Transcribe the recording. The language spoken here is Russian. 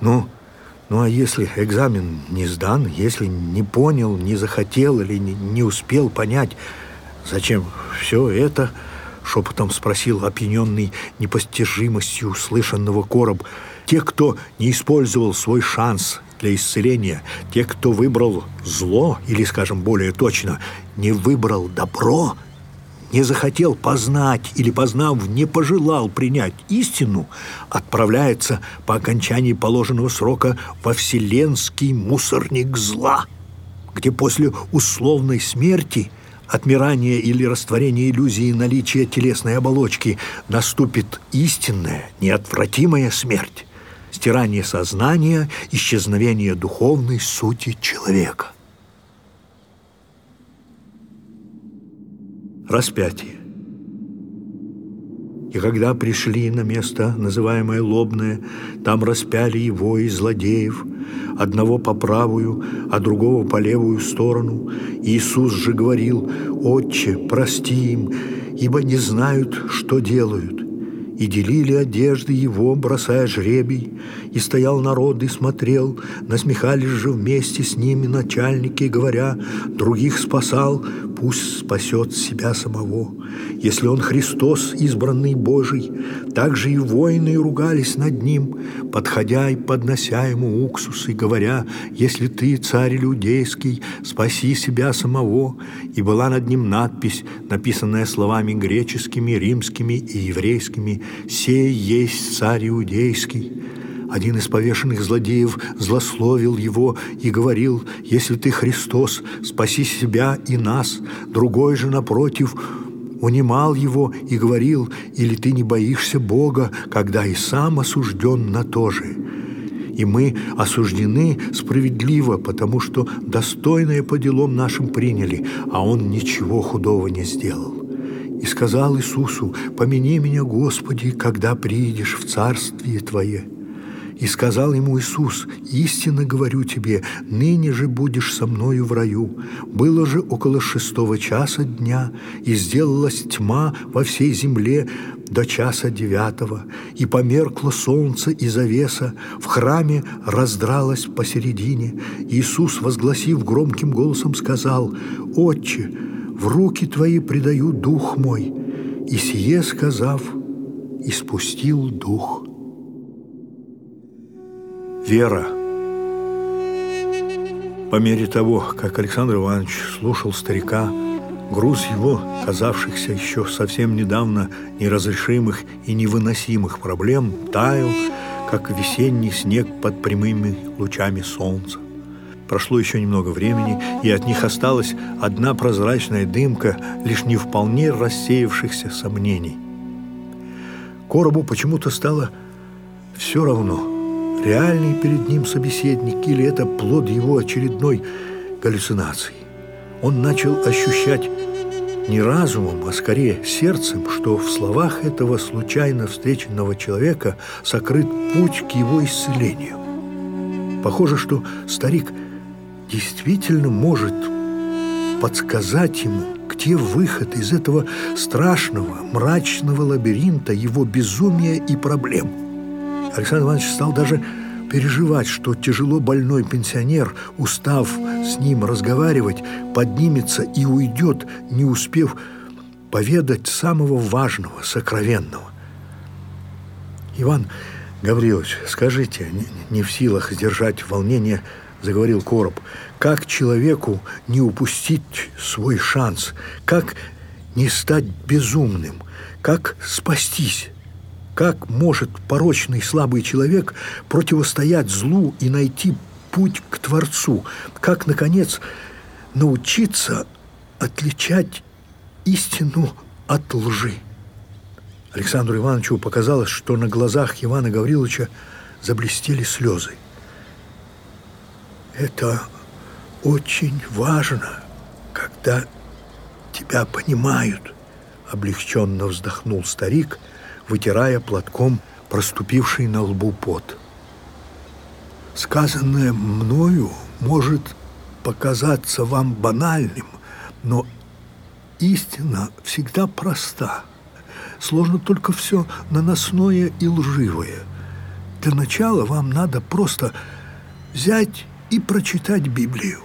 Ну, ну а если экзамен не сдан, если не понял, не захотел или не, не успел понять, зачем все это, шепотом спросил опьяненный непостижимостью услышанного короб. Те, кто не использовал свой шанс для исцеления, те, кто выбрал зло, или, скажем более точно, не выбрал добро – не захотел познать или, познав, не пожелал принять истину, отправляется по окончании положенного срока во вселенский мусорник зла, где после условной смерти, отмирания или растворения иллюзии наличия телесной оболочки наступит истинная, неотвратимая смерть, стирание сознания, исчезновение духовной сути человека. Распятие. И когда пришли на место, называемое Лобное, там распяли его и злодеев, одного по правую, а другого по левую сторону. Иисус же говорил, «Отче, прости им, ибо не знают, что делают» и делили одежды его, бросая жребий, и стоял народ и смотрел, насмехались же вместе с ними начальники, говоря, других спасал, пусть спасет себя самого. Если он Христос, избранный Божий, так же и воины ругались над ним, подходя и поднося ему уксус, и говоря, если ты, царь иудейский, спаси себя самого, и была над ним надпись, написанная словами греческими, римскими и еврейскими, «Сей есть царь иудейский». Один из повешенных злодеев злословил его и говорил, «Если ты Христос, спаси себя и нас». Другой же, напротив, унимал его и говорил, «Или ты не боишься Бога, когда и сам осужден на то же?» И мы осуждены справедливо, потому что достойное по делам нашим приняли, а Он ничего худого не сделал. И сказал Иисусу, «Помяни меня, Господи, когда приидешь в Царствие Твое». И сказал ему Иисус, «Истинно говорю тебе, ныне же будешь со мною в раю». Было же около шестого часа дня, и сделалась тьма во всей земле до часа девятого, и померкло солнце и завеса, в храме раздралась посередине. Иисус, возгласив громким голосом, сказал, «Отче, в руки Твои предаю дух мой». И сие сказав, испустил дух вера. По мере того, как Александр Иванович слушал старика, груз его, казавшихся еще совсем недавно неразрешимых и невыносимых проблем, таял, как весенний снег под прямыми лучами солнца. Прошло еще немного времени, и от них осталась одна прозрачная дымка лишь не вполне рассеявшихся сомнений. Коробу почему-то стало все равно – реальный перед ним собеседник или это плод его очередной галлюцинации. Он начал ощущать не разумом, а скорее сердцем, что в словах этого случайно встреченного человека сокрыт путь к его исцелению. Похоже, что старик действительно может подсказать ему, где выход из этого страшного, мрачного лабиринта его безумия и проблем – Александр Иванович стал даже переживать, что тяжело больной пенсионер, устав с ним разговаривать, поднимется и уйдет, не успев поведать самого важного, сокровенного. Иван Гаврилович, скажите, не в силах сдержать волнение, заговорил Короб, как человеку не упустить свой шанс, как не стать безумным, как спастись? Как может порочный слабый человек противостоять злу и найти путь к Творцу? Как, наконец, научиться отличать истину от лжи? Александру Ивановичу показалось, что на глазах Ивана Гавриловича заблестели слезы. Это очень важно, когда тебя понимают, облегченно вздохнул старик – вытирая платком проступивший на лбу пот. Сказанное мною может показаться вам банальным, но истина всегда проста. Сложно только все наносное и лживое. Для начала вам надо просто взять и прочитать Библию.